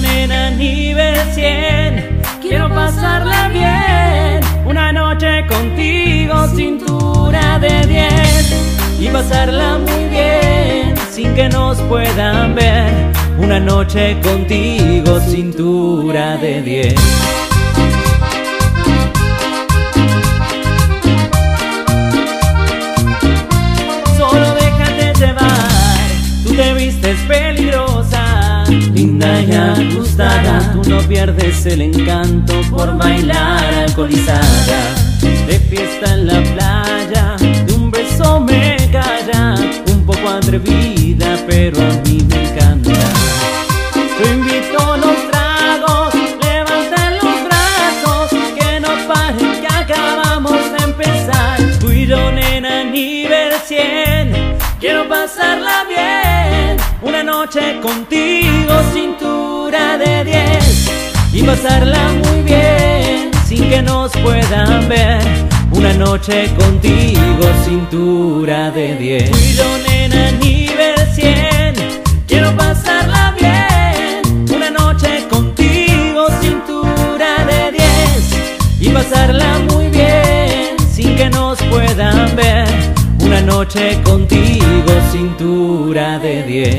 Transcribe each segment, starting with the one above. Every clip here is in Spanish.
nena nivel 100 Quiero pasarla bien Una noche contigo cintura de 10 Y pasarla muy bien Sin que nos puedan ver. Una noche contigo cintura de 10 Tú no pierdes el encanto Por bailar alcoholizada. De fiesta en la playa De un beso me calla Un poco atrevida Pero a mí me encanta. Yo invito los tragos Levanten los brazos Que no paren que acabamos de empezar. Tú y yo nena nivel 100 Quiero pasarla bien Una noche contigo cintura de 10 Y pasarla muy bien Sin que nos puedan ver. Una noche contigo cintura de 10 Tú y yo nena nivel 100 Quiero pasarla bien. Una noche contigo cintura de 10 Y pasarla muy bien Sin que nos puedan ver. Una noche contigo cintura de 10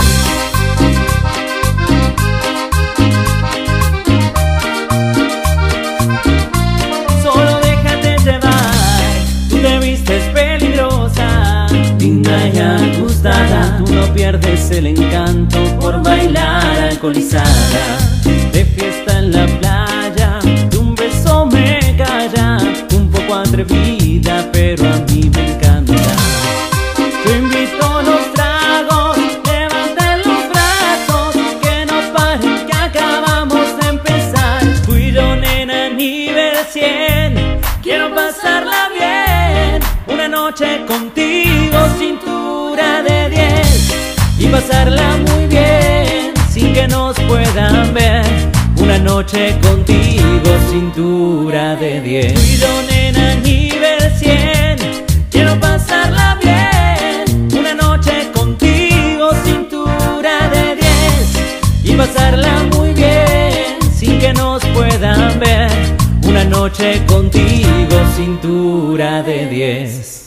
tú no pierdes el encanto por bailar alcoholizada, de fiesta en la playa, de un beso me calla, un poco atrevida, pero a mí me encanta. Yo invito los tragos, levanten los brazos, que no paren, que acabamos de empezar. Tú y yo, nena, nivel 100, quiero pasarla bien. Una noche contigo, pasarla muy bien, sin que nos puedan ver. Una noche contigo, cintura de 10. Tú y yo, nena, nivel 100, quiero pasarla bien. Una noche contigo, cintura de 10 y pasarla muy bien sin que nos puedan ver. Una noche contigo, cintura de 10.